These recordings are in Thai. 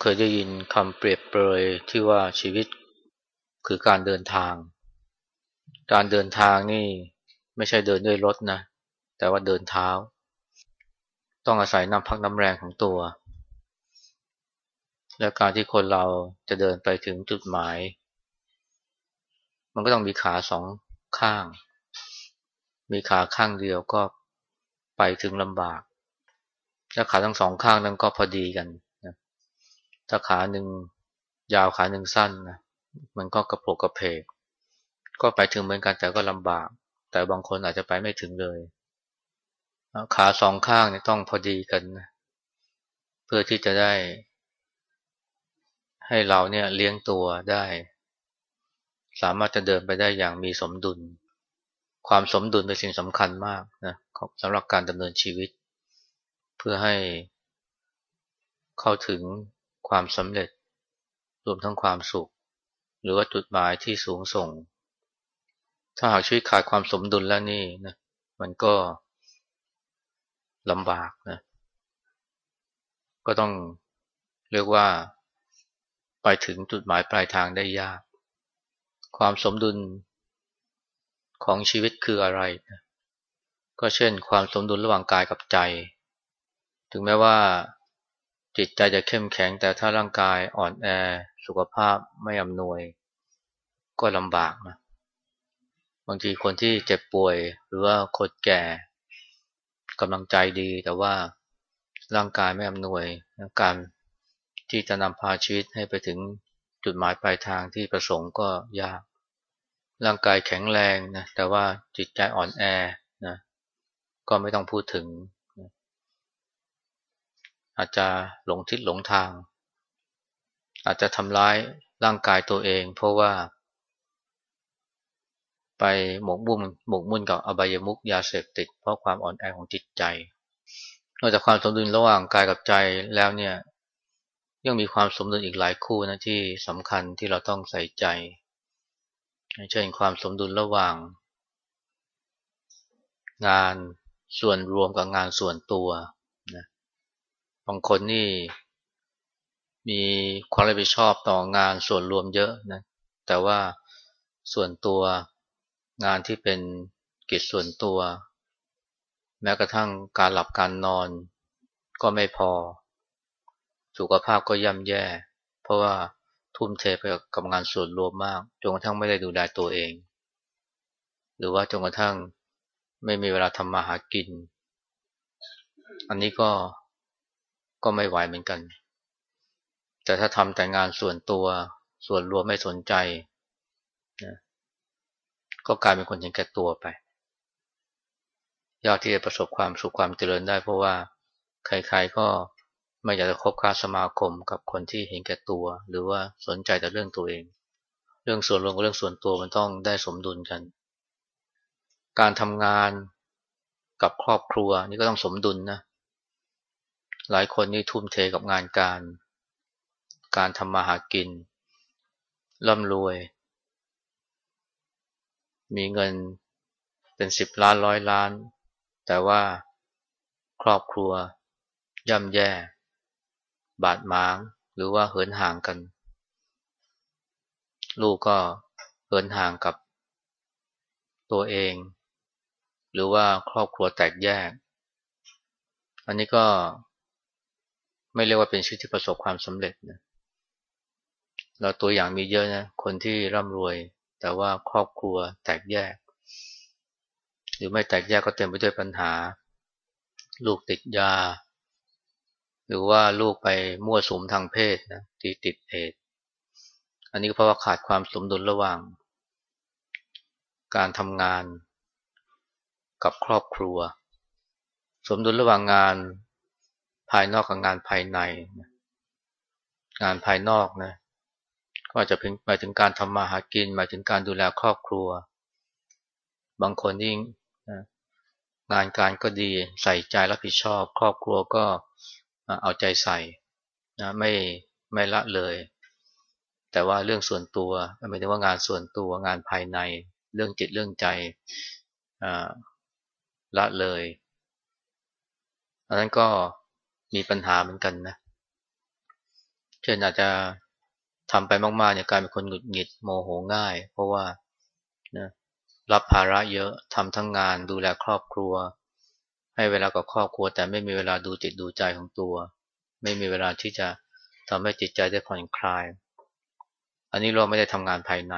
เคยได้ยินคำเปรียบเปรยที่ว่าชีวิตคือการเดินทาง การเดินทางนี่ไม่ใช่เดินด้วยรถนะ แต่ว่าเดินเท้า ต้องอาศัยน้ำพักน้ำแรงของตัว และการที่คนเราจะเดินไปถึงจุดหมาย มันก็ต้องมีขาสองข้าง มีขาข้างเดียวก็ไปถึงลำบาก และขาทั้งสองข้างนั้นก็พอดีกัน ถ้าขาหนึ่งยาวขาหนึ่งสั้นนะมันก็กระโปกกระเพก ก็ไปถึงเหมือนกันแต่ก็ลำบาก แต่บางคนอาจจะไปไม่ถึงเลยขาสองข้างเนี่ยต้องพอดีกันนะเพื่อที่จะได้ ให้เราเนี่ยเลี้ยงตัวได้ สามารถจะเดินไปได้อย่างมีสมดุล ความสมดุลเป็นสิ่งสำคัญมากนะสำหรับการดำเนินชีวิต เพื่อให้เข้าถึง ความสำเร็จ รวมทั้งความสุข หรือว่าจุดหมายที่สูงส่ง ถ้าหากชีวิตขาดความสมดุลแล้วนี่นะมันก็ลำบากนะก็ต้องเรียกว่าไปถึงจุดหมายปลายทางได้ยาก ความสมดุลของชีวิตคืออะไรนะก็เช่นความสมดุลระหว่างกายกับใจ ถึงแม้ว่า จิตใจจะเข้มแข็งแต่ถ้าร่างกายอ่อนแอสุขภาพไม่อำนวย ก็ลำบากนะบางทีคนที่เจ็บป่วย หรือว่าคนแก่กำลังใจดีแต่ว่าร่างกายไม่อำนวยการที่จะนำพาชีวิตให้ไปถึงจุดหมายปลายทางที่ประสงค์ก็ยาก ร่างกายแข็งแรงนะแต่ว่าจิตใจอ่อนแอนะก็ไม่ต้องพูดถึง อาจจะหลงทิศหลงทาง อาจจะทำร้ายร่างกายตัวเอง เพราะว่า ไปหมกบุ่มหมกมุ่นกับอบายมุกยาเสพติด เพราะความอ่อนแอของจิตใจ นอกจากความสมดุลระหว่างกายกับใจแล้วเนี่ย ยังมีความสมดุลอีกหลายคู่นะที่สำคัญที่เราต้องใส่ใจ เช่นความสมดุลระหว่าง งานส่วนรวมกับงานส่วนตัว บางคนนี่มีความรับผิดชอบต่องานส่วนรวมเยอะนะ แต่ว่าส่วนตัวงานที่เป็นกิจส่วนตัว แม้กระทั่งการหลับการนอนก็ไม่พอ สุขภาพก็ย่ำแย่ เพราะว่าทุ่มเทไปกับงานส่วนรวมมากจนกระทั่งไม่ได้ดูแลตัวเอง หรือว่าจนกระทั่งไม่มีเวลาทำมาหากิน อันนี้ก็ ก็ไม่ไหวเหมือนกัน แต่ถ้าทำแต่งานส่วนตัว ส่วนรวมไม่สนใจนะก็กลายเป็นคนเห็นแก่ตัวไป ยากที่จะประสบความสุขความเจริญได้ เพราะว่าใครๆก็ไม่อยากจะคบค้าสมาคมกับคนที่เห็นแก่ตัว หรือว่าสนใจแต่เรื่องตัวเอง เรื่องส่วนรวมกับเรื่องส่วนตัวมันต้องได้สมดุลกัน การทำงานกับครอบครัวนี่ก็ต้องสมดุลนะ หลายคนนี่ทุ่มเทกับงานการ การทำมาหากินร่ำรวย มีเงินเป็นสิบล้านร้อยล้าน แต่ว่าครอบครัวย่ำแย่ บาดหมางหรือว่าเหินห่างกัน ลูกก็เหินห่างกับตัวเอง หรือว่าครอบครัวแตกแยก อันนี้ก็ ไม่เรียกว่าเป็นชีวิตที่ประสบความสำเร็จนะเราตัวอย่างมีเยอะนะคนที่ร่ำรวย แต่ว่าครอบครัวแตกแยก หรือไม่แตกแยกก็เต็มไปด้วยปัญหา ลูกติดยา หรือว่าลูกไปมั่วสุมทางเพศนะตีติดเอดอันนี้ก็เพราะว่าขาดความสมดุลระหว่าง การทำงานกับครอบครัว สมดุลระหว่างงาน ภายนอกกับงานภายใน งานภายนอกนะก็อาจจะเป็นหมายถึงการทำมาหากินหมายถึงการดูแลครอบครัว บางคนยิ่งงานการก็ดีใส่ใจรับผิดชอบ ครอบครัวก็เอาใจใส่นะไม่ไม่ละเลย แต่ว่าเรื่องส่วนตัวหมายถึงว่างานส่วนตัวงานภายในเรื่องจิตเรื่องใจละเลยอันนั้นก็ มีปัญหาเหมือนกันนะ เช่นอาจจะทำไปมากๆเนี่ยกลายเป็นคนหงุดหงิดโมโหง่าย เพราะว่านะรับภาระเยอะทำทั้งงานดูแลครอบครัว ให้เวลากับครอบครัว แต่ไม่มีเวลาดูจิตดูใจของตัว ไม่มีเวลาที่จะทำให้จิตใจได้ผ่อนคลาย อันนี้เราไม่ได้ทำงานภายใน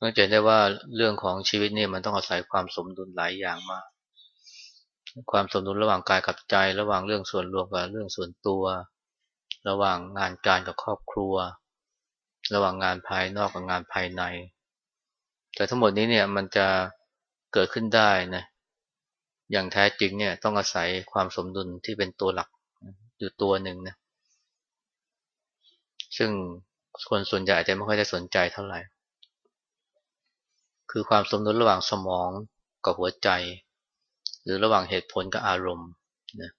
ก็จะได้ว่าเรื่องของชีวิตนี่มันต้องอาศัยความสมดุลหลายอย่างมาก ความสมดุลระหว่างกายกับใจ ระหว่างเรื่องส่วนรวมกับเรื่องส่วนตัว ระหว่างงานการกับครอบครัว ระหว่างงานภายนอกกับงานภายใน แต่ทั้งหมดนี้เนี่ยมันจะเกิดขึ้นได้นะอย่างแท้จริงเนี่ยต้องอาศัยความสมดุลที่เป็นตัวหลักอยู่ตัวหนึ่งนะซึ่งคนส่วนใหญ่จะไม่ค่อยได้สนใจเท่าไหร่ คือความสมดุลระหว่างสมองกับหัวใจ หรือระหว่างเหตุผลกับอารมณ์นะ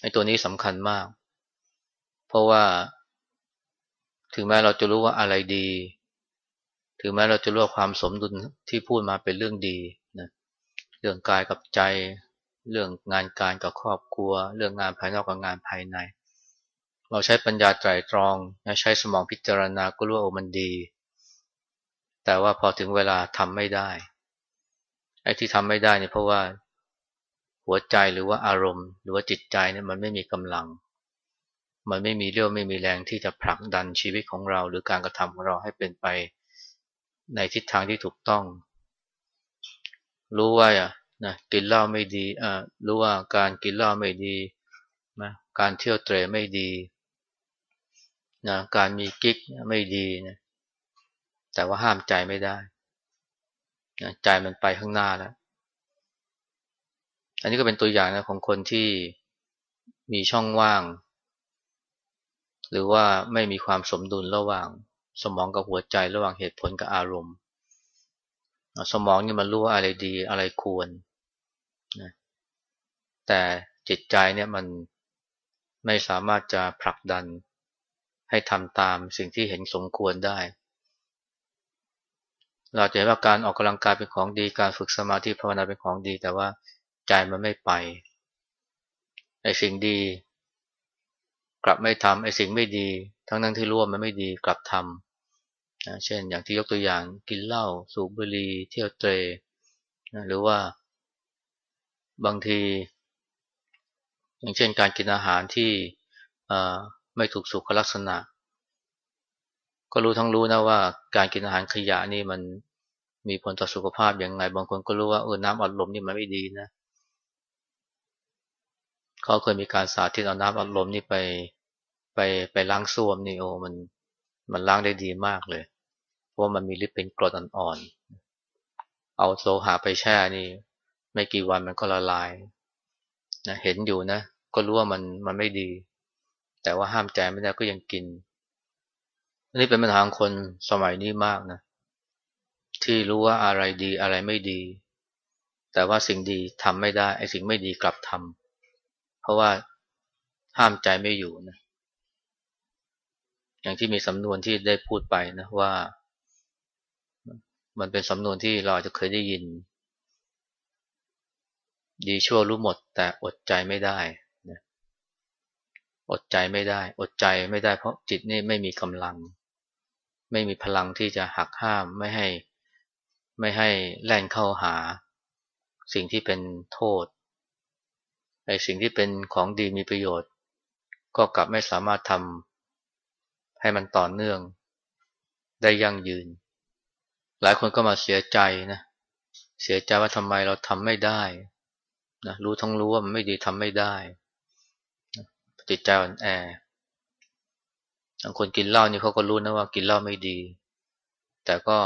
ไอ้ตัวนี้สำคัญมาก เพราะว่า ถึงแม้เราจะรู้ว่าอะไรดี ถึงแม้เราจะรู้ว่าความสมดุลที่พูดมาเป็นเรื่องดีนะเรื่องกายกับใจ เรื่องงานการกับครอบครัว เรื่องงานภายนอกกับงานภายใน เราใช้ปัญญาไตรตรองใช้สมองพิจารณาก็รู้ว่ามันดี แต่ว่าพอถึงเวลาทำไม่ได้ไอ้ที่ทำไม่ได้เนี่ยเพราะว่า หัวใจหรือว่าอารมณ์ หรือว่าจิตใจเนี่ยมันไม่มีกำลัง มันไม่มีเรี่ยวไม่มีแรงที่จะผลักดันชีวิตของเรา หรือการกระทำของเราให้เป็นไปในทิศทางที่ถูกต้อง รู้ว่าอะนะกินเหล้าไม่ดีอ่ารู้ว่าการกินเหล้าไม่ดีนะการเที่ยวเตะไม่ดีนะการมีกิ๊กไม่ดีนะแต่ว่าห้ามใจไม่ได้ใจมันไปข้างหน้าแล้ว อันนี้ก็เป็นตัวอย่างนะของคนที่มีช่องว่าง หรือว่าไม่มีความสมดุลระหว่างสมองกับหัวใจระหว่างเหตุผลกับอารมณ์ สมองนี่มันรู้ว่าอะไรดีอะไรควรนะแต่จิตใจเนี่ยมันไม่สามารถจะผลักดันให้ทำตามสิ่งที่เห็นสมควรได้ เราจะเห็นว่าการออกกำลังกายเป็นของดีการฝึกสมาธิภาวนาเป็นของดี แต่ว่า ใจมันไม่ไปไอ้สิ่งดีกลับไม่ทำไอ้สิ่งไม่ดี ทั้งนั้นที่รู้ว่ามันไม่ดีกลับทำนะเช่นอย่างที่ยกตัวอย่างกินเหล้าสูบบุหรี่เที่ยวเตรนะหรือว่า บางที อย่างเช่นการกินอาหารที่ไม่ถูกสุขลักษณะ ก็รู้ทั้งรู้นะว่า การกินอาหารขยะนี่มันมีผลต่อสุขภาพอย่างไง บางคนก็รู้ว่าเออน้ำอัดลมนี่มันไม่ดีนะ เขาเคยมีการสาธิตเอาน้ำอัดลมนี่ไปไปไปล้างส้วมนี่โอ้มันมันล้างได้ดีมากเลย เพราะมันมีฤทธิ์เป็นกรดอ่อนๆเอาโลหะไปแช่นี่ ไม่กี่วันมันก็ละลายนะเห็นอยู่นะ ก็รู้ว่ามันมันไม่ดี แต่ว่าห้ามใจไม่ได้ก็ยังกินอันนี้เป็นปัญหาของคนสมัยนี้มากนะ ที่รู้ว่าอะไรดีอะไรไม่ดี แต่ว่าสิ่งดีทำไม่ได้ไอ้สิ่งไม่ดีกลับทำ เพราะว่าห้ามใจไม่อยู่นะ อย่างที่มีสำนวนที่ได้พูดไปนะว่า มันเป็นสำนวนที่เราจะเคยได้ยิน ดีชั่วรู้หมด แต่อดใจไม่ได้นะอดใจไม่ได้ อดใจไม่ได้เพราะจิตนี่ไม่มีกำลัง ไม่มีพลังที่จะหักห้ามไม่ให้ ไม่ให้แล่นเข้าหา สิ่งที่เป็นโทษ ไอ้สิ่งที่เป็นของดีมีประโยชน์ ก็กลับไม่สามารถทำให้มันต่อเนื่อง ได้ยั่งยืน หลายคนก็มาเสียใจนะเสียใจว่าทำไมเราทำไม่ได้นะรู้ทั้งรู้ว่ามันไม่ดีทำไม่ได้จิตใจอ่อนแอบางคนกินเหล้านี่เขาก็รู้นะว่ากินเหล้าไม่ดี แต่ก็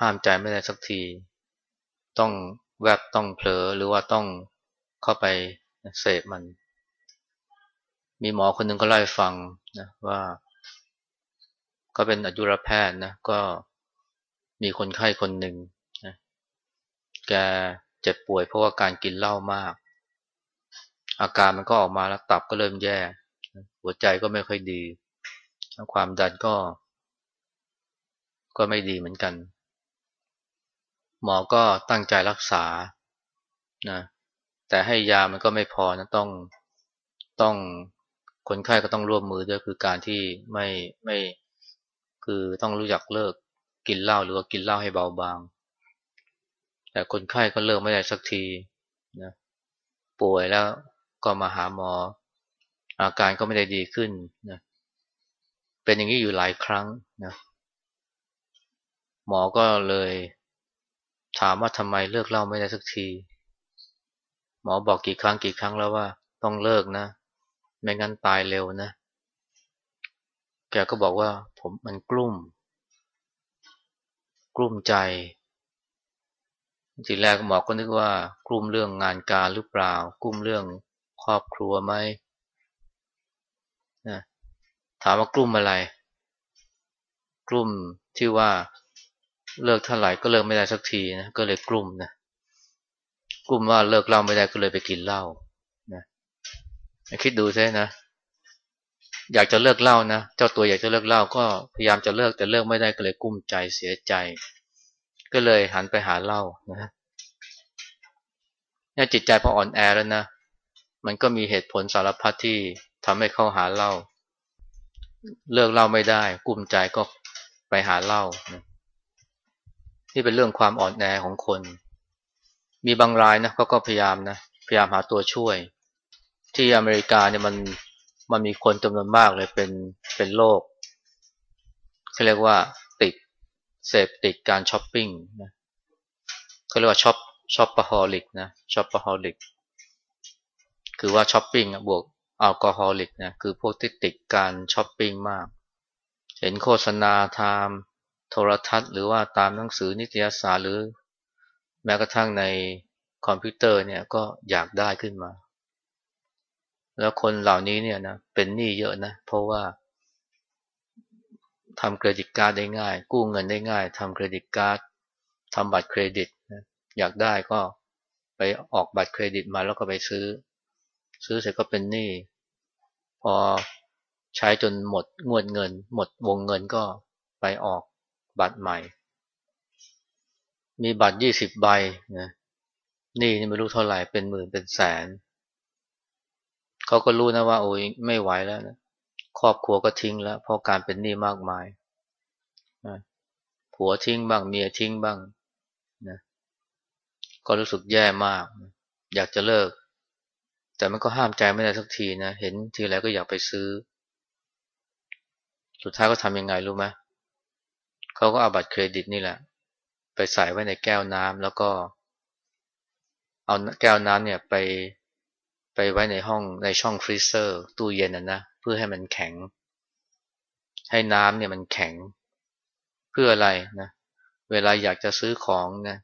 ห้ามใจไม่ได้สักที ต้องแวบต้องเผลอหรือว่าต้อง เข้าไปเสพมัน มีหมอคนหนึ่งก็เล่าให้ฟังนะว่าก็เป็นอายุรแพทย์นะก็มีคนไข้คนหนึ่งนะแกเจ็บป่วยเพราะว่าการกินเหล้ามาก อาการมันก็ออกมาแล้วตับก็เริ่มแย่ หัวใจก็ไม่ค่อยดี ความดันก็ ก็ไม่ดีเหมือนกัน หมอก็ตั้งใจรักษานะ แต่ให้ยามันก็ไม่พอนะต้องต้องคนไข้ก็ต้องร่วมมือด้วยคือการที่ไม่ไม่คือต้องรู้จักเลิกกินเหล้าหรือว่ากินเหล้าให้เบาบาง แต่คนไข้ก็เลิกไม่ได้สักทีนะป่วยแล้วก็มาหาหมอ อาการก็ไม่ได้ดีขึ้นนะเป็นอย่างนี้อยู่หลายครั้งนะหมอก็เลยถามว่าทำไมเลิกเหล้าไม่ได้สักที หมอบอกกี่ครั้งกี่ครั้งแล้วว่า ต้องเลิกนะ ไม่งั้นตายเร็วนะ แกก็บอกว่า ผมมันกลุ้ม กลุ้มใจ ทีแรกหมอก็นึกว่า กลุ้มเรื่องงานการหรือเปล่า กลุ้มเรื่องครอบครัวไหมนะถามว่ากลุ้มอะไร กลุ้มที่ว่าเลิกเท่าไหร่ก็เลิกไม่ได้สักทีนะ ก็เลยกลุ้มนะ กลุ้มว่าเลิกเหล้าไม่ได้ก็เลยไปกินเหล้านะคิดดูซินะ อยากจะเลิกเหล้านะเจ้าตัวอยากจะเลิกเหล้าก็พยายามจะเลิกแต่เลิกไม่ได้ก็เลยกุ้มใจเสียใจ ก็เลยหันไปหาเหล้านะนี่จิตใจพออ่อนแอแล้วนะมันก็มีเหตุผลสารพัดที่ทำให้เข้าหาเหล้าเลิกเหล้าไม่ได้ กุ้มใจก็ไปหาเหล้านะนี่เป็นเรื่องความอ่อนแอของคน มีบางรายนะเขาก็พยายามนะพยายามหาตัวช่วย ที่อเมริกาเนี่ยมันมันมีคนจำนวนมากเลยเป็นเป็นโรคเขาเรียกว่าติดเสพติดการช้อปปิ้งนะเขาเรียกว่า shop shopaholic นะ shopaholic คือว่าช้อปปิ้งบวก alcoholic นะคือพวกที่ติดการช้อปปิ้งมาก เห็นโฆษณาตามโทรทัศน์ หรือว่าตามหนังสือนิตยสารหรือ แม้กระทั่งในคอมพิวเตอร์เนี่ยก็อยากได้ขึ้นมา แล้วคนเหล่านี้เนี่ยนะเป็นหนี้เยอะนะ เพราะว่าทำเครดิตการ์ดได้ง่าย กู้เงินได้ง่ายทำเครดิตการ์ดทำบัตรเครดิตนะอยากได้ก็ไปออกบัตรเครดิตมาแล้วก็ไปซื้อ ซื้อเสร็จก็เป็นหนี้พอใช้จนหมดงวดเงิน หมดวงเงินก็ไปออกบัตรใหม่ มีบัตรยี่สิบใบนะนี่นี่ไม่รู้เท่าไหร่เป็นหมื่นเป็นแสน เขาก็รู้นะว่า โอ้ยไม่ไหวแล้วนะครอบครัวก็ทิ้งแล้ว เพราะการเป็นหนี้มากมายนะผัวทิ้งบ้างเมียทิ้งบ้างนะก็รู้สึกแย่มาก อยากจะเลิก แต่มันก็ห้ามใจไม่ได้สักทีนะ เห็นทีไรก็อยากไปซื้อ สุดท้ายก็ทำยังไงรู้ไหมเขาก็เอาบัตรเครดิตนี่แหละ ไปใส่ไว้ในแก้วน้ำแล้วก็ เอาแก้วน้ำเนี่ยไปไปไว้ในห้องในช่อง freezer ตู้เย็นนะนะเพื่อให้มันแข็ง ให้น้ำเนี่ยมันแข็ง เพื่ออะไรนะเวลาอยากจะซื้อของนะ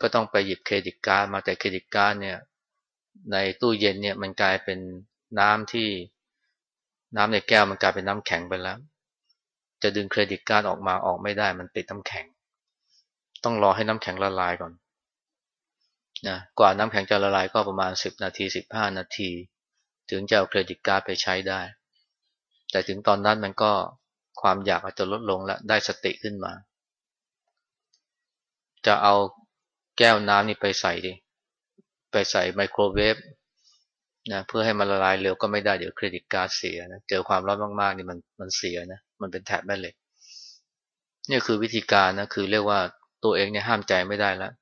ก็ต้องไปหยิบ credit card มาแต่ credit card เนี่ยในตู้เย็นเนี่ยมันกลายเป็นน้ำที่น้ำในแก้วมันกลายเป็นน้ำแข็งไปแล้ว จะดึง credit card ออกมาออกไม่ได้มันติดน้ำแข็ง ต้องรอให้น้ำแข็งละลายก่อนนะกว่าน้ำแข็งจะละลายก็ประมาณ 10 นาที 15 นาที ถึงจะเอา credit card ไปใช้ได้ แต่ถึงตอนนั้นมันก็ความอยากอาจจะลดลงและได้สติขึ้นมา จะเอาแก้วน้ำนี่ไปใส่ดิไปใส่ไมโครเวฟนะเพื่อให้มันละลายเร็วก็ไม่ได้เดี๋ยวเครดิตการ์ดเสียนะเจอความร้อนมากๆนี่มันมันเสียนะมันเป็นแถบแม่เหล็กนี่คือวิธีการนะคือเรียกว่า ตัวเองเนี่ยห้ามใจไม่ได้แล้ว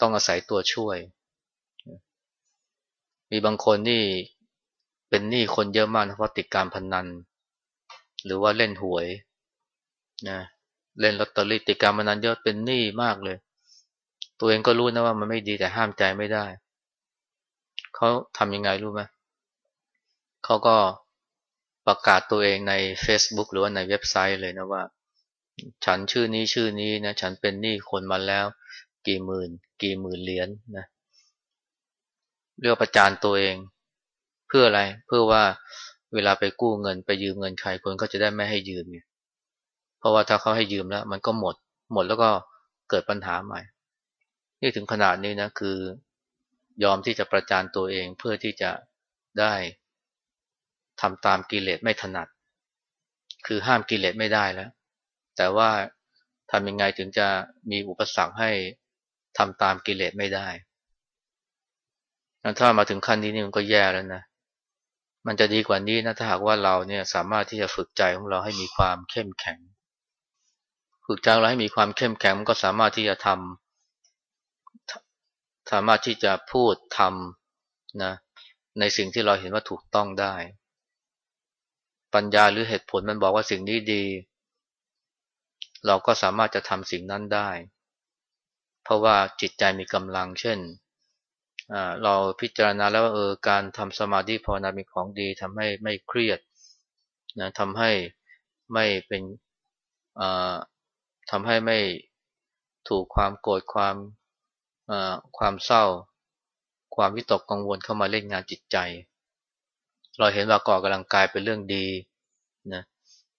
ต้องอาศัยตัวช่วย มีบางคนนี่เป็นหนี้คนเยอะมากเพราะติดการพนนัน หรือว่าเล่นหวยนะเล่นลอตเตอรี่ติดการพนันเยอะเป็นหนี้มากเลย ตัวเองก็รู้นะว่ามันไม่ดีแต่ห้ามใจไม่ได้ เขาทำยังไงรู้ไหมเขาก็ประกาศตัวเองใน Facebook หรือว่าในเว็บไซต์เลยนะว่า ฉันชื่อนี้ชื่อนี้นะฉันเป็นหนี้คนมาแล้ว กี่หมื่น กี่หมื่นเหรียญนนะเรียกประจานตัวเอง เพื่ออะไรเพื่อว่าเวลาไปกู้เงินไปยืมเงินใครคนก็จะได้ไม่ให้ยืมเนี่ยเพราะว่าถ้าเขาให้ยืมแล้ว มันก็หมด หมดแล้วก็เกิดปัญหาใหม่ นี่ถึงขนาดนี้นะคือยอมที่จะประจานตัวเองเพื่อที่จะได้ทำตามกิเลสไม่ถนัด คือห้ามกิเลสไม่ได้แล้ว แต่ว่าทำยังไงถึงจะมีอุปสรรคให้ทำตามกิเลสไม่ได้ถ้ามาถึงขั้นนี้นี่มันก็แย่แล้วนะ มันจะดีกว่านี้นะถ้าหากว่าเราเนี่ยสามารถที่จะฝึกใจของเราให้มีความเข้มแข็ง ฝึกใจเราให้มีความเข้มแข็งมันก็สามารถที่จะทำสามารถที่จะพูดทำนะในสิ่งที่เราเห็นว่าถูกต้องได้ ปัญญาหรือเหตุผลมันบอกว่าสิ่งนี้ดี เราก็สามารถจะทำสิ่งนั้นได้ เพราะว่าจิตใจมีกำลัง เช่น เราพิจารณาแล้วว่าเออการทำสมาธิภาวนาเป็นของดีทำให้ไม่เครียดนะทำให้ไม่เป็นทำให้ไม่ถูกความโกรธความความเศร้า ความวิตกกังวลเข้ามาเล่นงานจิตใจ เราเห็นว่าก่อกำลังกายเป็นเรื่องดีนะ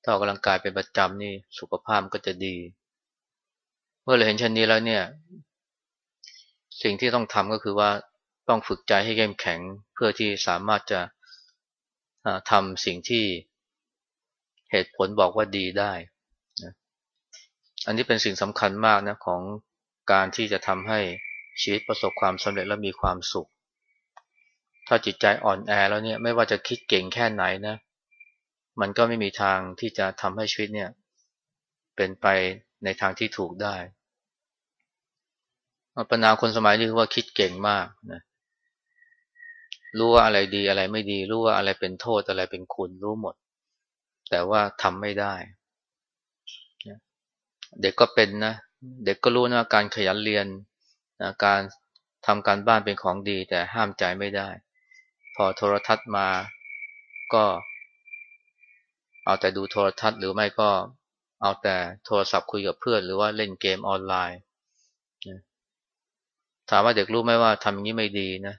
ถ้าออกกำลังกายเป็นประจำนี่สุขภาพก็จะดี เมื่อเราเห็นเช่นนี้แล้วเนี่ย สิ่งที่ต้องทำก็คือว่าต้องฝึกใจให้เข้มแข็งเพื่อที่สามารถจะทำสิ่งที่เหตุผลบอกว่าดีได้นะอันนี้เป็นสิ่งสำคัญมากนะของการที่จะทำให้ชีวิตประสบความสำเร็จและมีความสุข ถ้าจิตใจอ่อนแอแล้วเนี่ยไม่ว่าจะคิดเก่งแค่ไหนนะ มันก็ไม่มีทางที่จะทำให้ชีวิตเนี่ย เป็นไปในทางที่ถูกได้ปัญหาคนสมัยนี้คือว่าคิดเก่งมากนะรู้ว่าอะไรดีอะไรไม่ดี รู้ว่าอะไรเป็นโทษอะไรเป็นคุณรู้หมด แต่ว่าทำไม่ได้เด็กก็เป็นนะ เด็กก็รู้นะการขยันเรียนนะการทำการบ้านเป็นของดี แต่ห้ามใจไม่ได้ พอโทรทัศน์มาก็ เอาแต่ดูโทรทัศน์หรือไม่ก็เอาแต่โทรศัพท์คุยกับเพื่อน หรือว่าเล่นเกมออนไลน์ถามว่าเด็กรู้ไหมว่าทำอย่างนี้ไม่ดีนะ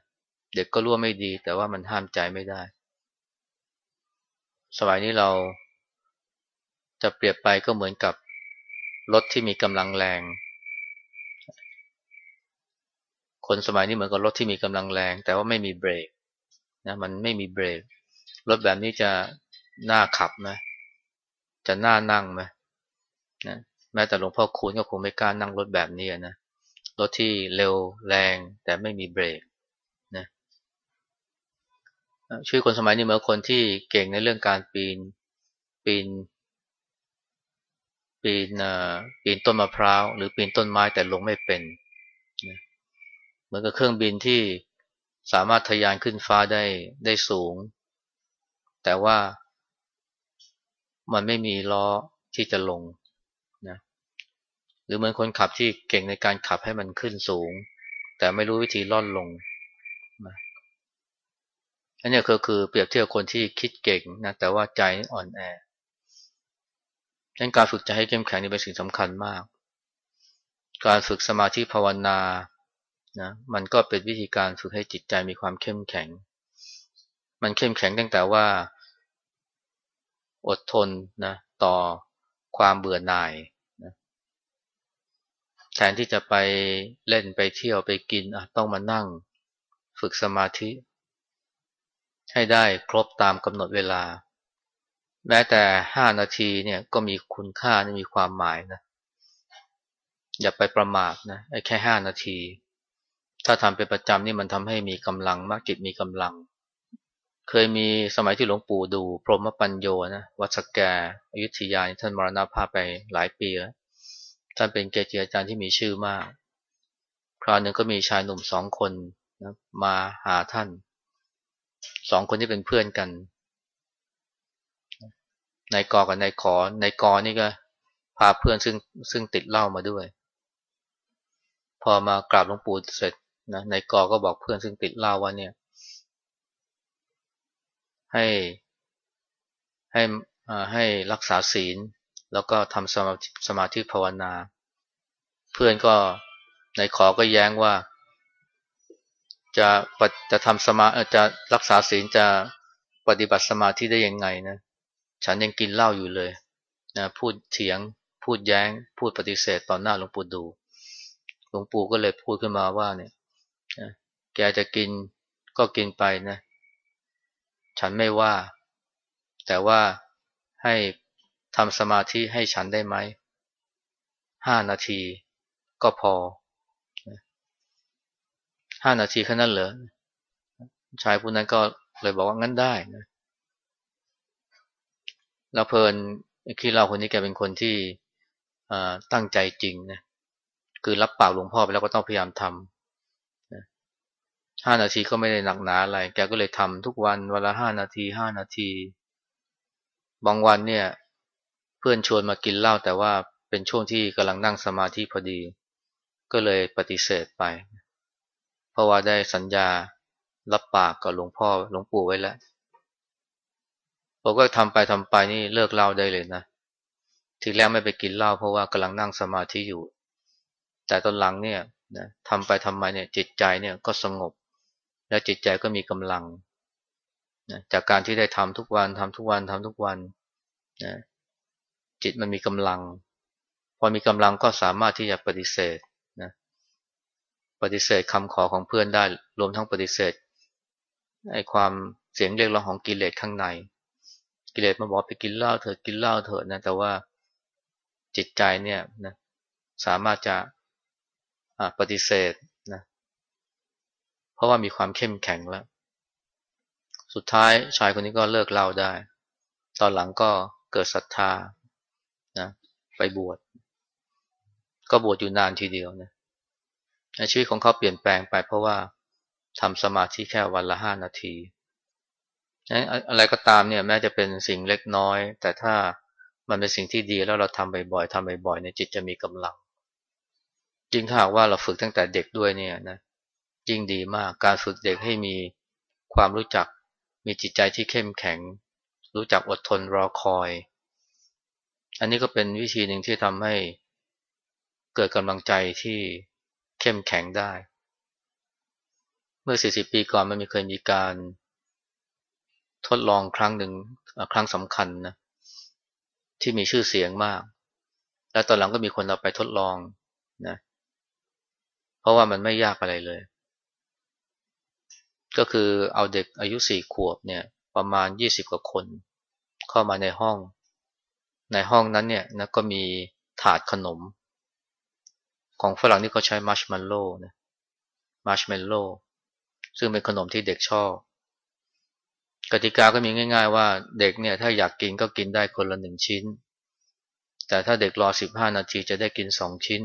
เด็กก็รู้ว่าไม่ดี แต่ว่ามันห้ามใจไม่ได้ สมัยนี้เราจะเปรียบไปก็เหมือนกับรถที่มีกำลังแรง คนสมัยนี้เหมือนกับรถที่มีกำลังแรง แต่ว่าไม่มีเบรกนะมันไม่มีเบรกรถแบบนี้จะ น่าขับไหมจะน่านั่งไหมนะแม้แต่หลวงพ่อคูณก็คงไม่กล้านั่งรถแบบนี้นะรถที่เร็วแรงแต่ไม่มีเบรกชีวิตคนสมัยนี้เหมือนคนที่เก่งในเรื่องการปีนปีน ปีนปีนต้นมะพร้าว หรือปีนต้นไม้แต่ลงไม่เป็นเหมือนกับเครื่องบินที่สามารถทะยานขึ้นฟ้าได้ได้สูง แต่ว่า มันไม่มีล้อที่จะลงนะหรือเหมือนคนขับที่เก่งในการขับให้มันขึ้นสูง แต่ไม่รู้วิธีล่อนลงนะอันนี้ก็คือเปรียบเทียบคนที่คิดเก่งนะแต่ว่าใจอ่อนแอดังการฝึกใจให้เข้มแข็งนี่เป็นสิ่งสำคัญมาก การฝึกสมาธิภาวนานะมันก็เป็นวิธีการฝึกให้จิตใจมีความเข้มแข็ง มันเข้มแข็งตั้งแต่ว่า อดทนนะต่อความเบื่อหน่ายนะแทนที่จะไปเล่นไปเที่ยวไปกินต้องมานั่งฝึกสมาธิ ให้ได้ครบตามกำหนดเวลา แม้แต่ห้านาทีเนี่ยก็มีคุณค่ามีความหมายนะอย่าไปประมาทนะไอ้แค่ห้านาที ถ้าทำเป็นประจำนี่มันทำให้มีกำลังมากจิตมีกำลัง เคยมีสมัยที่หลวงปู่ดู พรหมปัญโยนะวัดสแกอยุธยาท่านมรณภาพไปหลายปีแล้วท่านเป็นเกจิอาจารย์ที่มีชื่อมาก คราวหนึ่งก็มีชายหนุ่มสองคนนะมาหาท่านสองคนที่เป็นเพื่อนกันนายกอกับนายขอนายกอนี่ก็พาเพื่อนซึ่งซึ่งติดเหล้ามาด้วย พอมากราบหลวงปู่เสร็จนะนายกอก็บอกเพื่อนซึ่งติดเหล้าว่าเนี่ย ให้ให้ให้รักษาศีล แล้วก็ทำสมาสมาธิภาวนา เพื่อนก็ในขอก็แย้งว่า จะจะทำสมาจะรักษาศีลจะปฏิบัติสมาธิได้ยังไงนะ ฉันยังกินเหล้าอยู่เลยนะพูดเถียง พูดแย้ง พูดปฏิเสธต่อหน้าหลวงปู่ดู หลวงปู่ก็เลยพูดขึ้นมาว่าเนี่ยแกจะกินก็กินไปนะ ฉันไม่ว่า แต่ว่าให้ทำสมาธิให้ฉันได้ไหมห้านาทีก็พอห้านาทีแค่นั้นเหรอชายผู้นั้นก็เลยบอกว่างั้นได้นะแล้วเพลินขี้เล่าคนนี้แกเป็นคนที่ตั้งใจจริงนะคือรับปากหลวงพ่อไปแล้วก็ต้องพยายามทำ ห้านาทีก็ไม่ได้หนักหนาอะไร แกก็เลยทำทุกวันเวลาห้านาทีห้านาที บางวันเนี่ย เพื่อนชวนมากินเหล้าแต่ว่าเป็นช่วงที่กำลังนั่งสมาธิพอดี ก็เลยปฏิเสธไป เพราะว่าได้สัญญารับปากกับหลวงพ่อหลวงปู่ไว้แล้วผมก็ทำไปทำไปนี่เลิกเหล้าได้เลยนะทีแรกไม่ไปกินเหล้าเพราะว่ากำลังนั่งสมาธิอยู่ แต่ตอนหลังเนี่ยนะทำไปทำมาเนี่ยจิตใจเนี่ยก็สงบ และจิตใจก็มีกำลังนะจากการที่ได้ทำทุกวันทำทุกวันทำทุกวันนะจิตมันมีกำลัง พอมีกำลังก็สามารถที่จะปฏิเสธนะปฏิเสธคำขอของเพื่อนได้รวมทั้งปฏิเสธไอ้ความเสียงเรียกร้องของกิเลสข้างใน กิเลสมาบอกไปกินเหล้าเถอะกินเหล้าเถอะนะแต่ว่าจิตใจเนี่ยนะสามารถจะปฏิเสธ เพราะว่ามีความเข้มแข็งแล้ว สุดท้ายชายคนนี้ก็เลิกเล่าได้ ตอนหลังก็เกิดศรัทธานะไปบวชก็บวชอยู่นานทีเดียวนะชีวิตของเขาเปลี่ยนแปลงไปเพราะว่าทำสมาธิแค่วันละห้านาทีอะไรก็ตามเนี่ยแม้จะเป็นสิ่งเล็กน้อย แต่ถ้ามันเป็นสิ่งที่ดีแล้วเราทำบ่อยๆทำบ่อยๆเนี่ยจิตจะมีกำลังจริงถ้าหากว่าเราฝึกตั้งแต่เด็กด้วยเนี่ยนะ ยิ่งดีมาก การฝึกเด็กให้มีความรู้จัก มีจิตใจที่เข้มแข็ง รู้จักอดทนรอคอย อันนี้ก็เป็นวิธีหนึ่งที่ทำให้เกิดกำลังใจที่เข้มแข็งได้ เมื่อ 40 ปีก่อนมันมีเคยมีการทดลองครั้งหนึ่งครั้งสำคัญนะที่มีชื่อเสียงมาก แล้วตอนหลังก็มีคนเอาไปทดลองนะ เพราะว่ามันไม่ยากอะไรเลย ก็คือเอาเด็กอายุสี่ขวบเนี่ยประมาณยี่สิบกว่าคน เข้ามาในห้อง ในห้องนั้นเนี่ยนะก็มีถาดขนม ของฝรั่งนี่เขาใช้มัชเมลโล่นะมัชเมลโล่ซึ่งเป็นขนมที่เด็กชอบ กติกาก็มีง่าย ๆ ว่าเด็กเนี่ยถ้าอยากกินก็กินได้คนละหนึ่งชิ้น แต่ถ้าเด็กรอสิบห้านาทีจะได้กินสองชิ้น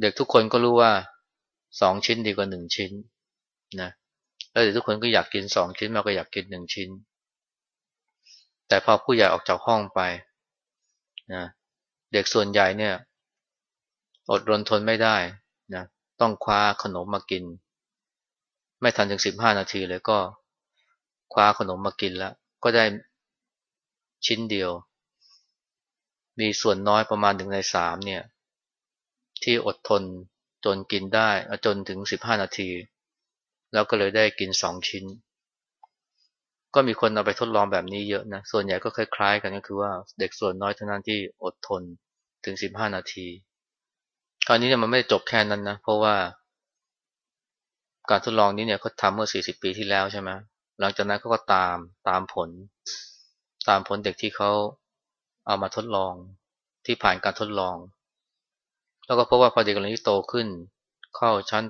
เด็กทุกคนก็รู้ว่าสองชิ้นดีกว่าหนึ่งชิ้น นะแล้วเด็กทุกคนก็อยากกินสองชิ้นมากก็อยากกินหนึ่งชิ้น แต่พอผู้ใหญ่ออกจากห้องไปนะเด็กส่วนใหญ่เนี่ย อดรนทนไม่ได้นะต้องคว้าขนมมากิน ไม่ทันถึงสิบห้านาทีเลยก็คว้าขนมมากินแล้ว ก็ได้ชิ้นเดียว มีส่วนน้อยประมาณหนึ่งในสามเนี่ย ที่อดทนจนกินได้จนถึงสิบห้านาที แล้วก็เลยได้กินสองชิ้น ก็มีคนเอาไปทดลองแบบนี้เยอะนะ ส่วนใหญ่ก็คล้ายๆกันก็คือว่าเด็กส่วนน้อยเท่านั้นที่อดทนถึงสิบห้านาที คราวนี้เนี่ยมันไม่จบแค่นั้นนะ เพราะว่าการทดลองนี้เนี่ยเขาทำเมื่อสี่สิบปีที่แล้วใช่ไหมหลังจากนั้นเขาก็ตามตามผล ตามผลเด็กที่เขาเอามาทดลองที่ผ่านการทดลอง แล้วก็พบว่าพอเด็กเหล่านี้โตขึ้น เข้าชั้น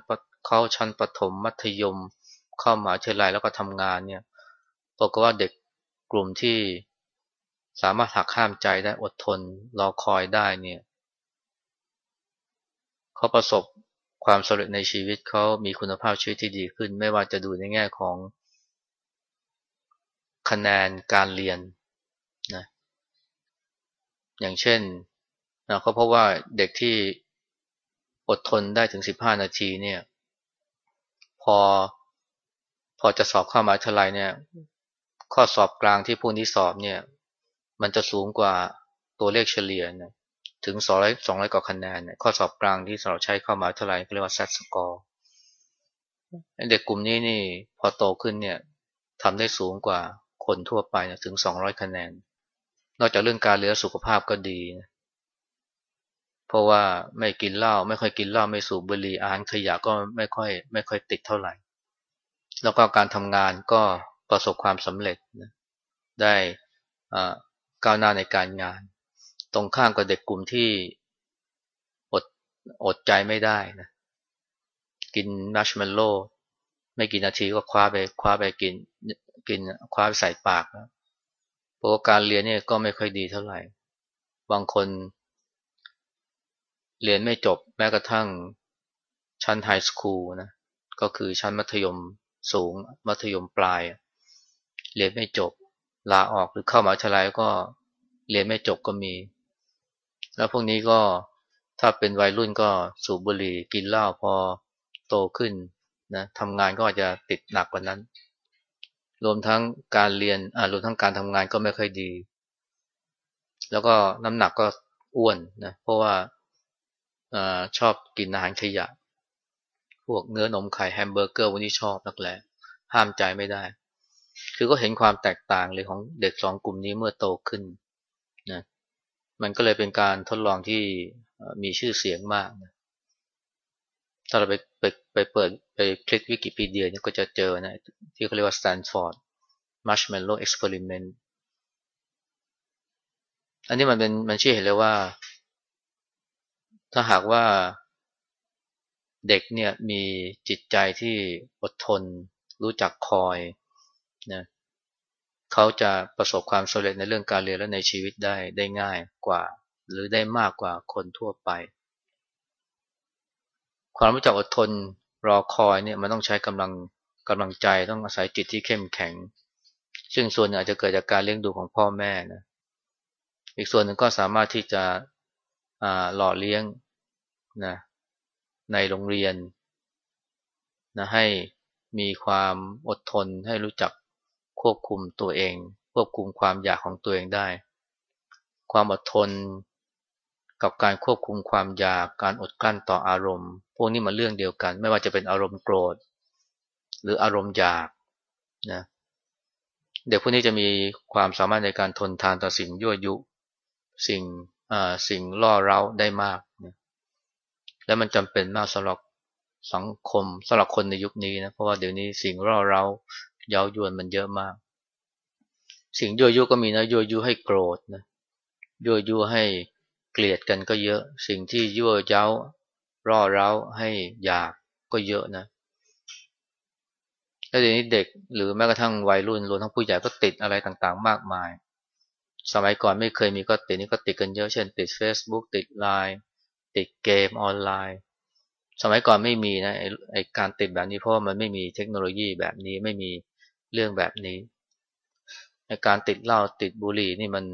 เข้าชั้นประถมมัธยม เข้ามหาวิทยาลัยแล้วก็ทำงานเนี่ยปรากฏว่าเด็กกลุ่มที่สามารถหักข้ามใจได้อดทนรอคอยได้เนี่ยเขาประสบความสำเร็จในชีวิตเขามีคุณภาพชีวิตที่ดีขึ้น ไม่ว่าจะดูในแง่ของคะแนนการเรียนนะอย่างเช่นนะเขาพบว่าเด็กที่อดทนได้ถึง 15 นาทีเนี่ย พอ พอจะสอบเข้ามหาวิทยาลัยเนี่ย ข้อสอบกลางที่ผู้นี้สอบเนี่ย มันจะสูงกว่าตัวเลขเฉลี่ยนะถึง 200 200กว่าคะแนนข้อสอบกลางที่สำหรับใช้เข้ามหาวิทยาลัยเรียกว่า SAT score เด็กกลุ่มนี้นี่พอโตขึ้นเนี่ยทำได้สูงกว่าคนทั่วไปนะถึง 200 คะแนน นอกจากเรื่องการเลี้ยงสุขภาพก็ดีนะ ราะว่าไม่กินเหล้าไม่ค่อยกินเหล้าไม่สูบบุหรี่อาหารขยะก็ไม่ค่อย ไม่ค่อยติดเท่าไหร่ แล้วก็การทำงานก็ประสบความสำเร็จนะได้ก้าวหน้าในการงาน ตรงข้ามกับเด็กกลุ่มที่อดอดใจไม่ได้นะกินมัชเมลโล่ไม่กี่นาทีก็คว้าไปคว้าไปกินกินคว้าไปใส่ปากนะเพราะว่าการเรียนเนี่ยก็ไม่ค่อยดีเท่าไหร่ บางคน เรียนไม่จบแม้กระทั่งชั้นไฮสคูลนะก็คือชั้นมัธยมสูงมัธยมปลาย เรียนไม่จบลาออกหรือเข้ามหาวิทยาลัยก็เรียนไม่จบก็มี แล้วพวกนี้ก็ถ้าเป็นวัยรุ่นก็สูบบุหรี่กินเหล้าพอโตขึ้นนะทำงานก็อาจจะติดหนักกว่านั้น รวมทั้งการเรียนอ่ารวมทั้งการทำงานก็ไม่ค่อยดี แล้วก็น้ำหนักก็อ้วนนะเพราะว่า อชอบกินอาหารขยะ พวกเนื้อนมไข่แฮมเบอร์เกอร์วันนี้ชอบนักแหละห้ามใจไม่ได้ คือก็เห็นความแตกต่างเลยของเด็กสองกลุ่มนี้เมื่อโตขึ้นนะมันก็เลยเป็นการทดลองที่มีชื่อเสียงมากนะถ้าเราไปไปไปเปิดไปคลิกวิกิพีเดียนี่ก็จะเจอนะ ที่เขาเรียกว่า Stanford Marshmallow Experiment อันนี้มันเป็นมันชี้เห็นเลยว่า ถ้าหากว่าเด็กเนี่ยมีจิตใจที่อดทน รู้จักคอยนะเขาจะประสบความสำเร็จในเรื่องการเรียนและในชีวิตได้ได้ง่ายกว่า หรือได้มากกว่าคนทั่วไป ความรู้จักอดทนรอคอยเนี่ยมันต้องใช้กำลังกำลังใจต้องอาศัยจิตที่เข้มแข็ง ซึ่งส่วนอาจจะเกิดจากการเลี้ยงดูของพ่อแม่นะอีกส่วนหนึ่งก็สามารถที่จะหล่อเลี้ยง นะในโรงเรียนนะให้มีความอดทนให้รู้จักควบคุมตัวเอง ควบคุมความอยากของตัวเองได้ ความอดทนกับการควบคุมความอยากการอดกลั้นต่ออารมณ์ พวกนี้มันเรื่องเดียวกัน ไม่ว่าจะเป็นอารมณ์โกรธ หรืออารมณ์อยากนะเด็กพวกนี้จะมีความสามารถในการทนทานต่อสิ่งยั่วยุ สิ่งสิ่งล่อเร้าได้มาก และมันจำเป็นมากสำหรับสังคมสำหรับคนในยุคนี้นะเพราะว่าเดี๋ยวนี้สิ่งล่อเร้าเย้ายวนมันเยอะมาก สิ่งยั่วยุก็มีนะยั่วยุให้โกรธนะยั่วยุให้เกลียดกันก็เยอะ สิ่งที่ยั่วเย้าร่อเร้าให้อยากก็เยอะนะแล้วเดี๋ยวนี้เด็กหรือแม้กระทั่งวัยรุ่นรวมทั้งผู้ใหญ่ก็ติดอะไรต่างๆ มากมาย สมัยก่อนไม่เคยมีก็ติดนี่ก็ติดกันเยอะเช่น ติด Facebook ติดไลน์ ติดเกมออนไลน์ สมัยก่อนไม่มีนะไอการติดแบบนี้เพราะมันไม่มีเทคโนโลยีแบบนี้ไม่มีเรื่องแบบนี้ในการติดเหล้าติดบุหรี่นี่มัน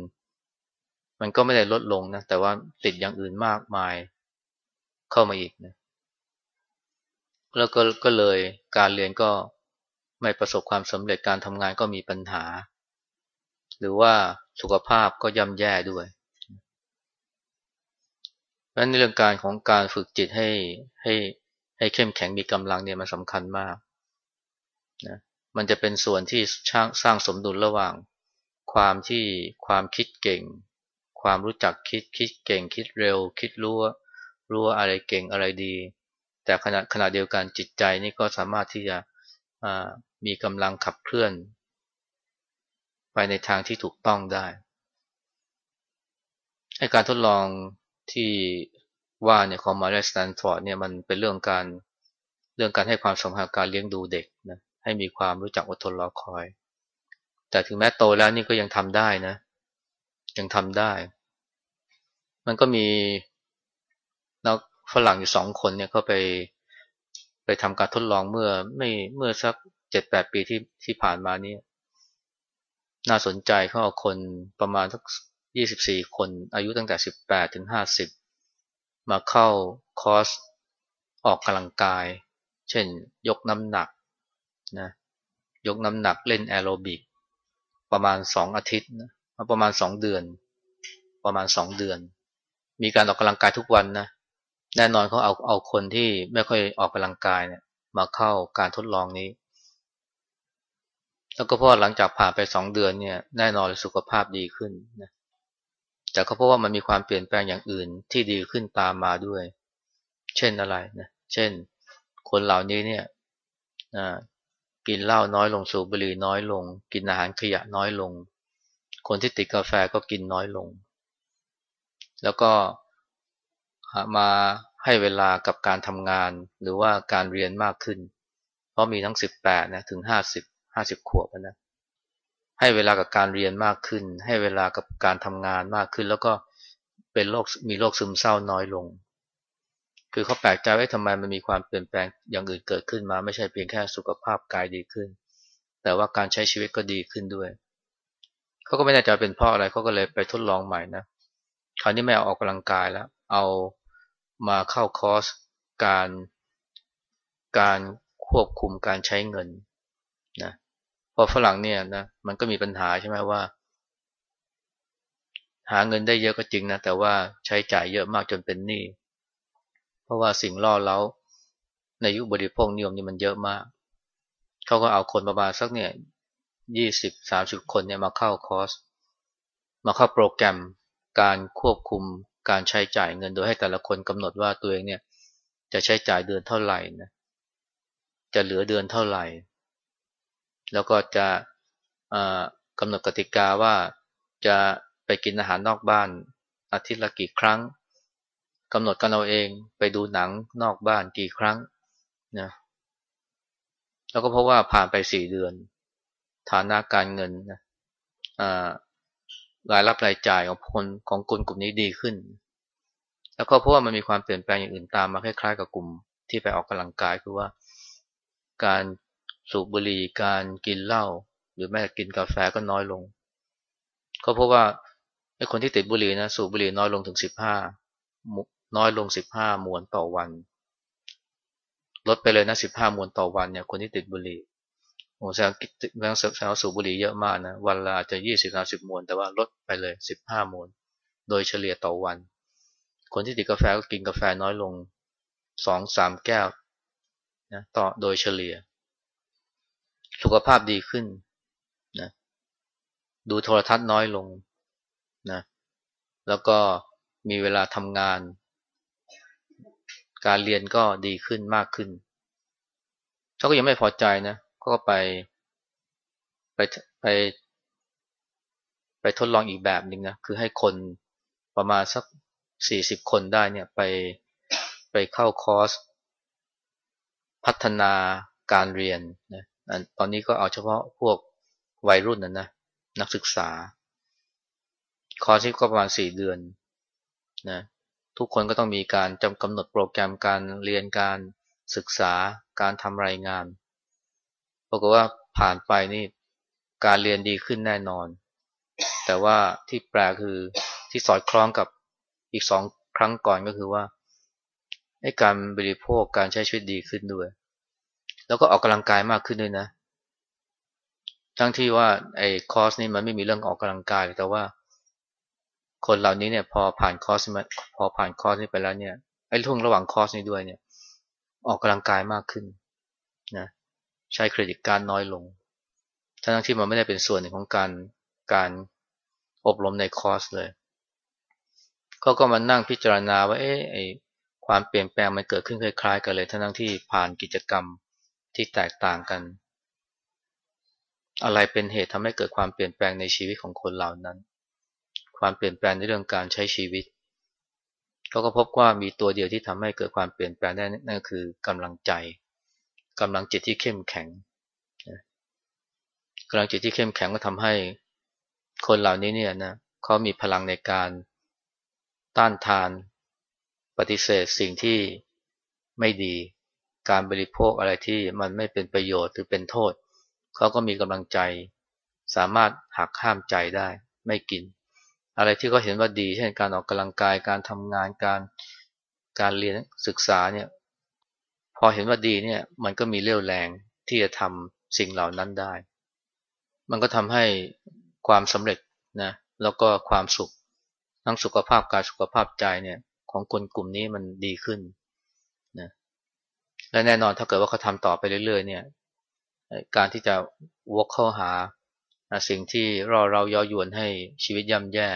มันก็ไม่ได้ลดลงนะแต่ว่าติดอย่างอื่นมากมายเข้ามาอีกนะแล้วก็ก็เลยการเรียนก็ไม่ประสบความสำเร็จการทำงานก็มีปัญหา หรือว่าสุขภาพก็ย่ำแย่ด้วย เพราะในเรื่องการของการฝึกจิตให้ให้ให้เข้มแข็งมีกำลังเนี่ยมันสำคัญมากนะมันจะเป็นส่วนที่สร้างสมดุลระหว่าง ความที่ความคิดเก่ง ความรู้จักคิดคิดเก่ง คิดเร็ว คิดรู้รู้อะไรเก่งอะไรดี แต่ขณะขณะเดียวกันจิตใจนี่ก็สามารถที่จะมีกำลังขับเคลื่อน ไปในทางที่ถูกต้องได้ให้การทดลอง ที่ว่าเนี่ยของมาเรสแตนฟอร์ดเนี่ยมันเป็นเรื่องการเรื่องการให้ความสำคัญการเลี้ยงดูเด็กนะให้มีความรู้จักอดทนรอคอย แต่ถึงแม้โตแล้วนี่ก็ยังทำได้นะ ยังทำได้ มันก็มีนักฝรั่งอยู่สองคนเนี่ยเขาไปไปทำการทดลองเมื่อไม่เมื่อสักเจ็ดแปดปีที่ที่ผ่านมานี้น่าสนใจเขาเอาคนประมาณสัก ยี่สิบสี่คนอายุตั้งแต่สิบแปดถึงห้าสิบมาเข้าคอร์สออกกำลังกาย เช่น ยกน้ำหนักนะยกน้ำหนักเล่นแอโรบิก ประมาณสองอาทิตย์นะประมาณสองเดือน ประมาณสองเดือน มีการออกกำลังกายทุกวันนะแน่นอนเขาเอาเอาคนที่ไม่ค่อยออกกำลังกายเนี่ยมาเข้าการทดลองนี้ แล้วก็พราะหลังจากผ่านไปสองเดือนเนี่ยแน่นอนสุขภาพดีขึ้นนะ แต่ก็เพราะว่ามันมีความเปลี่ยนแปลงอย่างอื่นที่ดีขึ้นตามมาด้วย เช่นอะไรนะ เช่น คนเหล่านี้เนี่ยกินเหล้าน้อยลงสูบบุหรี่น้อยลง กินอาหารขยะน้อยลง คนที่ติดกาแฟก็กินน้อยลง แล้วก็มาให้เวลากับการทำงานหรือว่าการเรียนมากขึ้น เพราะมีทั้ง 18นะถึง 50 50 ขวบนะ ให้เวลากับการเรียนมากขึ้น ให้เวลากับการทำงานมากขึ้น แล้วก็เป็นโรคมีโรคซึมเศร้าน้อยลง คือเขาแปลกใจว่าทำไมมันมีความเปลี่ยนแปลงอย่างอื่นเกิดขึ้นมา ไม่ใช่เพียงแค่สุขภาพกายดีขึ้น แต่ว่าการใช้ชีวิตก็ดีขึ้นด้วย เขาก็ไม่แน่ใจเป็นเพราะอะไรเขาก็เลยไปทดลองใหม่นะคราวนี้ไม่เอาออกกำลังกายแล้ว เอามาเข้าคอร์สการการควบคุมการใช้เงินนะ พอฝรั่งเนี่ยนะมันก็มีปัญหาใช่ไหมว่า หาเงินได้เยอะก็จริงนะแต่ว่าใช้จ่ายเยอะมากจนเป็นหนี้เพราะว่าสิ่งล่อเล้าในยุคบริโภคนิยมนี่มันเยอะมาก เขาก็เอาคนประมาณสักเนี่ยยี่สิบสามสิบคนเนี่ยมาเข้าคอร์ส มาเข้าโปรแกรมการควบคุมการใช้จ่ายเงินโดยให้แต่ละคนกำหนดว่าตัวเองเนี่ยจะใช้จ่ายเดือนเท่าไหร่นะจะเหลือเดือนเท่าไหร่ แล้วก็จะกำหนดกติกาว่าจะไปกินอาหารนอกบ้าน อาทิตย์ละกี่ครั้งกำหนดกันเราเองไปดูหนังนอกบ้านกี่ครั้งนะแล้วก็เพราะว่าผ่านไปสี่เดือน ฐานะการเงินนะรายรับรายจ่ายของคนของกลุ่มกลุ่มนี้ดีขึ้น แล้วก็เพราะว่ามันมีความเปลี่ยนแปลงอย่างอื่นตามมาคล้ายๆ กับกลุ่มที่ไปออกกำลังกายคือว่า การ สูบบุหรี่การกินเหล้าหรือแม้กินกาแฟก็น้อยลงก็เพราะว่าไอ้คนที่ติดบุหรี่นะสูบบุหรี่น้อยลงถึงสิบห้าน้อยลงสิบห้ามวนต่อวัน ลดไปเลยนะสิบห้ามวนต่อวันเนี่ยคนที่ติดบุหรี่โอ้แสดงแสดงแสดงสูบบุหรี่เยอะมากนะวันละอาจจะยี่สิบสาสิบมวน แต่ว่าลดไปเลยสิบห้ามวน โดยเฉลี่ยต่อวัน คนที่ติดกาแฟก็กินกาแฟน้อยลงสองสามแก้วนะต่อโดยเฉลี่ย สุขภาพดีขึ้นนะดูโทรทัศน์น้อยลงนะแล้วก็มีเวลาทำงาน การเรียนก็ดีขึ้นมากขึ้นเขาก็ยังไม่พอใจนะเขาก็ไปไปไป ไปทดลองอีกแบบหนึ่งนะคือให้คนประมาณสักสี่สิบคนได้เนี่ยไปไปเข้าคอร์ส พัฒนาการเรียนนะ ตอนนี้ก็เอาเฉพาะพวกวัยรุ่นนะนะนักศึกษา คอร์สที่ก็ประมาณสี่เดือนนะทุกคนก็ต้องมีการจำกำหนดโปรแกรมการเรียนการศึกษาการทำรายงานปรากฏว่าผ่านไปนี่การเรียนดีขึ้นแน่นอน แต่ว่าที่แปลคือที่สอดคล้องกับอีกสองครั้งก่อนก็คือว่าให้การบริโภคการใช้ชีวิตดีขึ้นด้วย แล้วก็ออกกำลังกายมากขึ้นด้วยนะ ทั้งที่ว่าไอ้คอร์สนี่มันไม่มีเรื่องออกกำลังกาย แต่ว่า คนเหล่านี้เนี่ย พอผ่านคอร์สมาพอผ่านคอร์สนี้ไปแล้วเนี่ยไอ้ทุ่งระหว่างคอร์สนี้ด้วยเนี่ย ออกกำลังกายมากขึ้นนะใช้เครดิตการน้อยลง ทั้งที่มันไม่ได้เป็นส่วนหนึ่งของการการอบรมในคอร์สเลยเขาก็มานั่งพิจารณาว่าเอ๊ะไอความเปลี่ยนแปลงมันเกิดขึ้นคล้ายๆ กันเลยทั้งที่ผ่านกิจกรรม ที่แตกต่างกัน อะไรเป็นเหตุทำให้เกิดความเปลี่ยนแปลงในชีวิตของคนเหล่านั้น ความเปลี่ยนแปลงในเรื่องการใช้ชีวิตเขาก็พบว่ามีตัวเดียวที่ทำให้เกิดความเปลี่ยนแปลงได้นั่นก็คือกำลังใจกำลังจิตที่เข้มแข็งกำลังจิตที่เข้มแข็งก็ทำให้คนเหล่านี้เนี่ยนะเขามีพลังในการต้านทาน ปฏิเสธสิ่งที่ไม่ดี การบริโภคอะไรที่มันไม่เป็นประโยชน์หรือเป็นโทษ เขาก็มีกำลังใจ สามารถหักห้ามใจได้ ไม่กิน อะไรที่เขาเห็นว่าดี เช่นการออกกำลังกายการทำงานการการเรียนศึกษาเนี่ยพอเห็นว่าดีเนี่ยมันก็มีเรี่ยวแรงที่จะทำสิ่งเหล่านั้นได้ มันก็ทำให้ความสำเร็จนะแล้วก็ความสุขทั้งสุขภาพกายสุขภาพใจเนี่ยของคนกลุ่มนี้มันดีขึ้น และแน่นอนถ้าเกิดว่าเขาทำต่อไปเรื่อยๆ เนี่ย การที่จะวกเข้าหาสิ่งที่รอเราย้อยวนให้ชีวิตย่ำแย่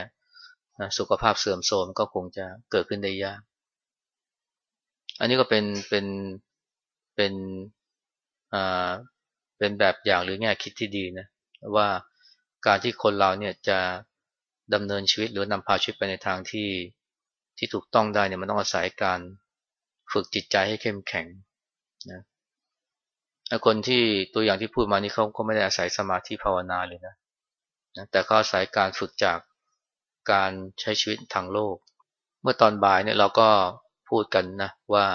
สุขภาพเสื่อมโทรมก็คงจะเกิดขึ้นได้ยาก อันนี้ก็เป็นเป็นเป็นอ่าเป็นแบบอย่างหรือแง่คิดที่ดีนะว่าการที่คนเราเนี่ยจะดำเนินชีวิตหรือนำพาชีวิตไปในทางที่ที่ถูกต้องได้เนี่ยมันต้องอาศัยการฝึกจิตใจให้เข้มแข็ง นะคนที่ตัวอย่างที่พูดมานี่เขาก็ไม่ได้อาศัยสมาธิภาวนาเลยนะนะแต่เขาอาศัยการฝึกจากการใช้ชีวิตทางโลก เมื่อตอนบ่ายเนี่ยเราก็พูดกันนะว่า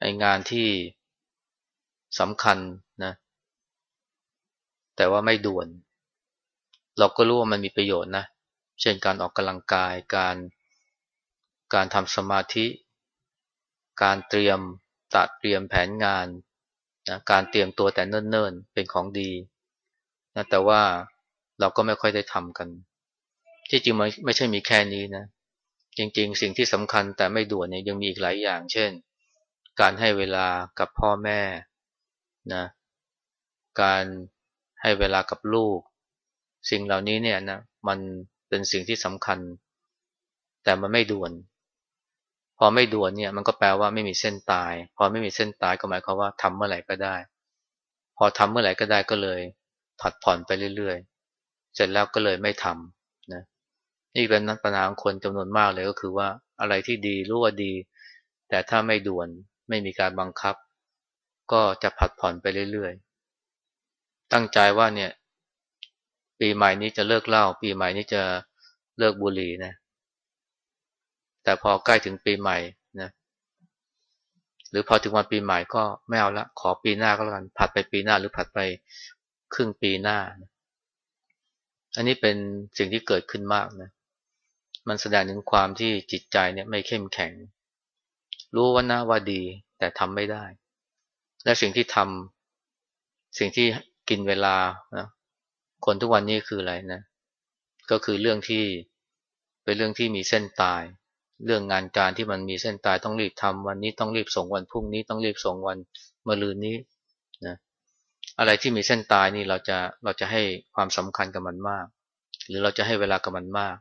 ไองานที่สำคัญนะแต่ว่าไม่ด่วน เราก็รู้ว่ามันมีประโยชน์นะเช่นการออกกำลังกายการการทำสมาธิ การเตรียมตัดเตรียมแผนงานนะการเตรียมตัวแต่เนิ่นๆ เป็นของดีนะแต่ว่าเราก็ไม่ค่อยได้ทำกัน ที่จริงมันไม่ใช่มีแค่นี้นะ จริงๆ สิ่งที่สำคัญแต่ไม่ด่วนเนี่ยยังมีอีกหลายอย่าง เช่น การให้เวลากับพ่อแม่นะการให้เวลากับลูก สิ่งเหล่านี้เนี่ยนะมันเป็นสิ่งที่สำคัญ แต่มันไม่ด่วน พอไม่ด่วนเนี่ย มันก็แปลว่าไม่มีเส้นตาย พอไม่มีเส้นตายก็หมายความว่าทำเมื่อไหร่ก็ได้ พอทำเมื่อไหร่ก็ได้ก็เลยผัดผ่อนไปเรื่อยๆ เสร็จแล้วก็เลยไม่ทำนะนี่เป็นปัญหาของคนจำนวนมากเลยก็คือว่าอะไรที่ดีรู้ว่าดี แต่ถ้าไม่ด่วนไม่มีการบังคับ ก็จะผัดผ่อนไปเรื่อยๆ ตั้งใจว่าเนี่ย ปีใหม่นี้จะเลิกเหล้าปีใหม่นี้จะเลิกบุหรี่นะ แต่พอใกล้ถึงปีใหม่นะหรือพอถึงวันปีใหม่ก็ไม่เอาละขอปีหน้าก็แล้วกันผัดไปปีหน้า หรือผัดไปครึ่งปีหน้าอันนี้เป็นสิ่งที่เกิดขึ้นมากนะมันแสดงถึงความที่จิตใจเนี่ยไม่เข้มแข็ง รู้ว่านะว่าดีแต่ทำไม่ได้ และสิ่งที่ทำสิ่งที่กินเวลานะคนทุกวันนี้คืออะไรนะ ก็คือเรื่องที่เป็นเรื่องที่มีเส้นตาย เรื่องงานการที่มันมีเส้นตายต้องรีบทำวันนี้ต้องรีบส่งวันพรุ่งนี้ต้องรีบส่งวันมะรืนนี้นะอะไรที่มีเส้นตายนี่เราจะเราจะให้ความสำคัญกับมันมาก หรือเราจะให้เวลากับมันมาก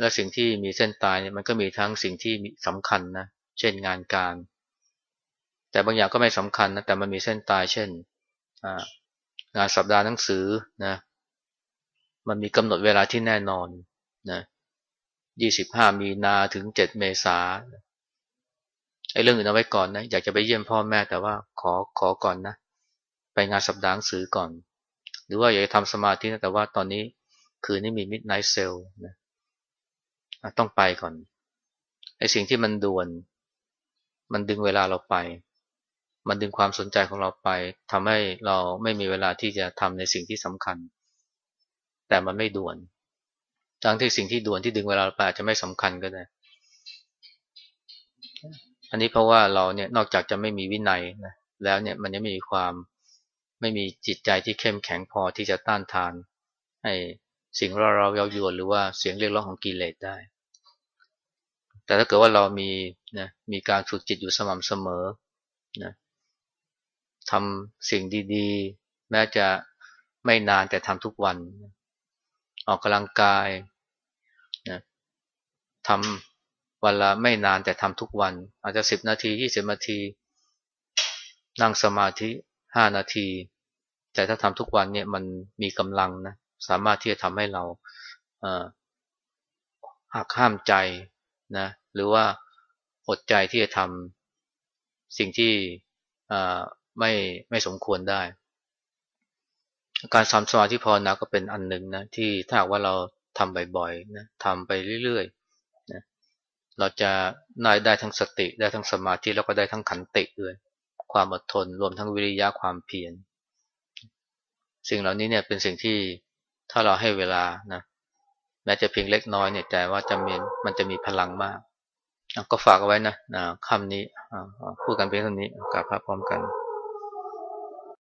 และสิ่งที่มีเส้นตายเนี่ยมันก็มีทั้งสิ่งที่สำคัญนะเช่นงานการ แต่บางอย่างก็ไม่สำคัญนะแต่มันมีเส้นตาย เช่นงานสัปดาห์หนังสือนะมันมีกำหนดเวลาที่แน่นอนนะ 25 มีนาถึง 7 เมษาไอ้เรื่องอื่นเอาไว้ก่อนนะ อยากจะไปเยี่ยมพ่อแม่แต่ว่าขอขอก่อนนะ ไปงานสัปดาห์หนังสือก่อน หรือว่าอยากจะทำสมาธินะแต่ว่าตอนนี้คืนนี้มีมิดไนท์เซลนะต้องไปก่อนไอ้สิ่งที่มันด่วน มันดึงเวลาเราไป มันดึงความสนใจของเราไปทำให้เราไม่มีเวลาที่จะทำในสิ่งที่สำคัญ แต่มันไม่ด่วน ทั้งที่สิ่งที่ด่วนที่ดึงเวลาไปอาจจะไม่สำคัญก็ได้ อันนี้เพราะว่าเราเนี่ยนอกจากจะไม่มีวินัยนะแล้วเนี่ยมันยังมีความไม่มีจิตใจที่เข้มแข็งพอที่จะต้านทานให้สิ่งเราเราเย้ายวนหรือว่าเสียงเรียกร้องของกิเลสได้ แต่ถ้าเกิดว่าเรามีนะมีการฝึกจิตอยู่สม่ำเสมอนะทำสิ่งดีๆ แม้จะไม่นานแต่ทำทุกวัน ออกกำลังกายนะทำวันละไม่นานแต่ทำทุกวัน อาจจะสิบนาทียี่สิบนาที นั่งสมาธิห้านาที แต่ถ้าทำทุกวันเนี่ยมันมีกำลังนะสามารถที่จะทำให้เราหักห้ามใจนะหรือว่าอดใจที่จะทำสิ่งที่ไม่ไม่สมควรได้ การทำสมาธิพอนะก็เป็นอันหนึ่งนะที่ถ้าหากว่าเราทำบ่อยๆนะทำไปเรื่อยๆนะเราจะได้ได้ทั้งสติได้ทั้งสมาธิแล้วก็ได้ทั้งขันติด้วยความอดทนรวมทั้งวิริยะความเพียรสิ่งเหล่านี้เนี่ยเป็นสิ่งที่ถ้าเราให้เวลานะแม้จะเพียงเล็กน้อยเนี่ยแต่ว่าจะมีมันจะมีพลังมากก็ฝากเอาไว้นะนะคำนี้พูดกันเพียงเท่านี้กลับพระพร้อมกัน